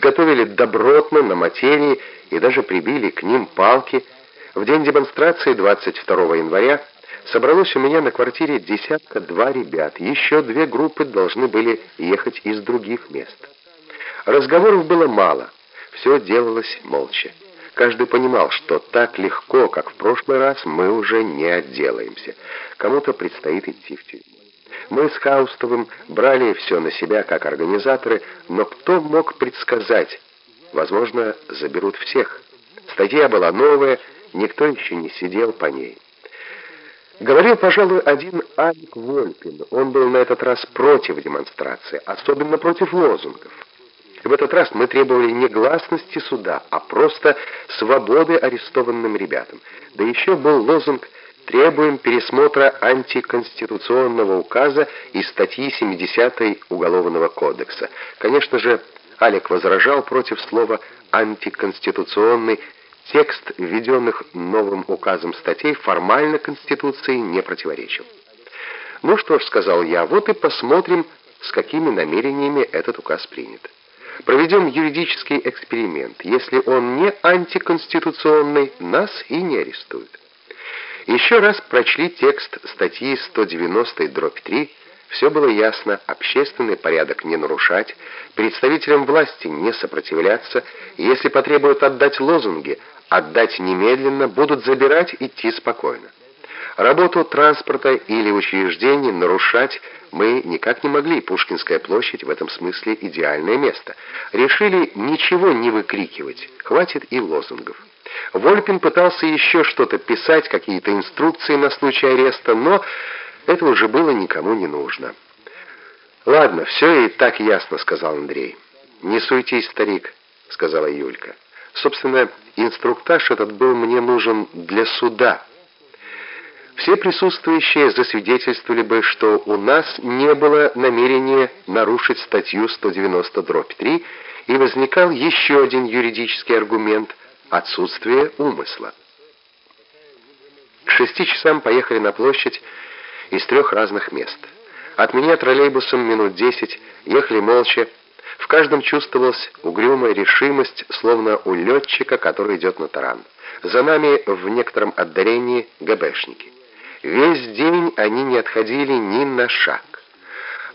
изготовили добротно на материи и даже прибили к ним палки. В день демонстрации 22 января собралось у меня на квартире десятка-два ребят. Еще две группы должны были ехать из других мест. Разговоров было мало, все делалось молча. Каждый понимал, что так легко, как в прошлый раз, мы уже не отделаемся. Кому-то предстоит идти в тюрьму. Мы с Хаустовым брали все на себя как организаторы, но кто мог предсказать? Возможно, заберут всех. Статья была новая, никто еще не сидел по ней. Говорил, пожалуй, один Алик Вольпин. Он был на этот раз против демонстрации, особенно против лозунгов. В этот раз мы требовали не гласности суда, а просто свободы арестованным ребятам. Да еще был лозунг Требуем пересмотра антиконституционного указа из статьи 70 Уголовного кодекса. Конечно же, Алек возражал против слова «антиконституционный». Текст введенных новым указом статей формально Конституции не противоречил. «Ну что ж», — сказал я, — «вот и посмотрим, с какими намерениями этот указ принят. Проведем юридический эксперимент. Если он не антиконституционный, нас и не арестуют». Еще раз прочли текст статьи 190 дробь 3. Все было ясно, общественный порядок не нарушать, представителям власти не сопротивляться, если потребуют отдать лозунги, отдать немедленно, будут забирать, идти спокойно. Работу транспорта или учреждений нарушать мы никак не могли, Пушкинская площадь в этом смысле идеальное место. Решили ничего не выкрикивать, хватит и лозунгов. Вольпин пытался еще что-то писать, какие-то инструкции на случай ареста, но это уже было никому не нужно. «Ладно, все и так ясно», — сказал Андрей. «Не суетись, старик», — сказала Юлька. «Собственно, инструктаж этот был мне нужен для суда». Все присутствующие засвидетельствовали бы, что у нас не было намерения нарушить статью 190-3, и возникал еще один юридический аргумент — отсутствие умысла. К шести часам поехали на площадь из трех разных мест. От меня троллейбусом минут десять, ехали молча. В каждом чувствовалась угрюмая решимость, словно у летчика, который идет на таран. За нами в некотором отдалении ГБшники. Весь день они не отходили ни на шаг.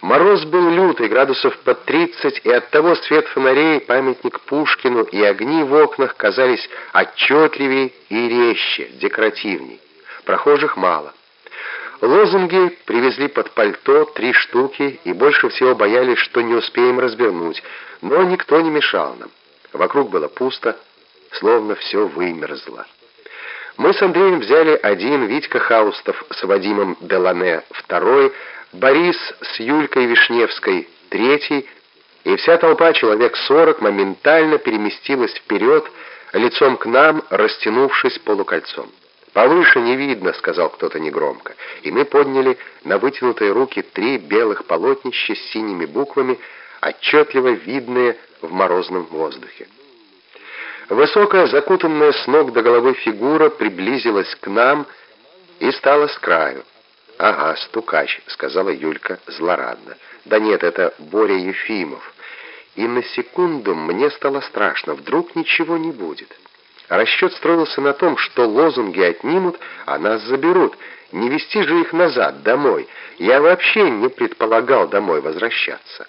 Мороз был лютый, градусов под 30, и оттого свет фонарей, памятник Пушкину и огни в окнах казались отчетливее и резче, декоративней. Прохожих мало. Лозунги привезли под пальто три штуки и больше всего боялись, что не успеем развернуть, но никто не мешал нам. Вокруг было пусто, словно все вымерзло. Мы с Андреем взяли один, Витька Хаустов с Вадимом Делане второй, Борис с Юлькой Вишневской третий, и вся толпа, человек сорок, моментально переместилась вперед, лицом к нам, растянувшись полукольцом. «Повыше не видно», — сказал кто-то негромко, и мы подняли на вытянутые руки три белых полотнища с синими буквами, отчетливо видные в морозном воздухе. Высокая, закутанная с ног до головы фигура приблизилась к нам и стала с краю. «Ага, стукач», — сказала Юлька злорадно. «Да нет, это Боря Ефимов». И на секунду мне стало страшно, вдруг ничего не будет. Расчет строился на том, что лозунги отнимут, а нас заберут. Не вести же их назад, домой. Я вообще не предполагал домой возвращаться.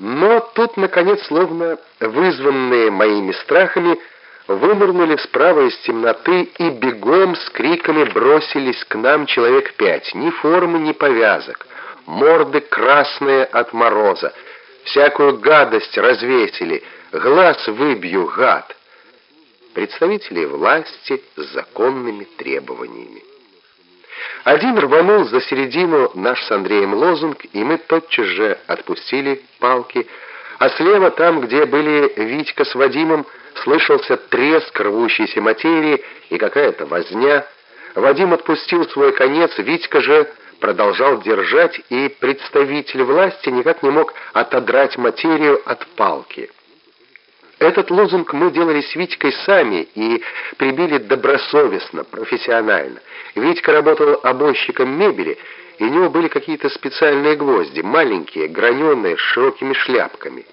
Но тут, наконец, словно вызванные моими страхами, вынырнули справа из темноты и бегом с криками бросились к нам человек пять. Ни формы, ни повязок. Морды красные от мороза. Всякую гадость развесили. Глаз выбью, гад. Представители власти с законными требованиями. Один рванул за середину наш с Андреем лозунг, и мы тотчас же отпустили палки, а слева, там, где были Витька с Вадимом, слышался треск рвущейся материи и какая-то возня. Вадим отпустил свой конец, Витька же продолжал держать, и представитель власти никак не мог отодрать материю от палки. Этот лозунг мы делали с Витькой сами и прибили добросовестно, профессионально. Витька работал обойщиком мебели, и у него были какие-то специальные гвозди, маленькие, граненые, с широкими шляпками.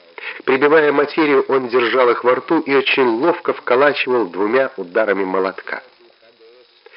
Прибивая материю, он держал их во рту и очень ловко вколачивал двумя ударами молотка.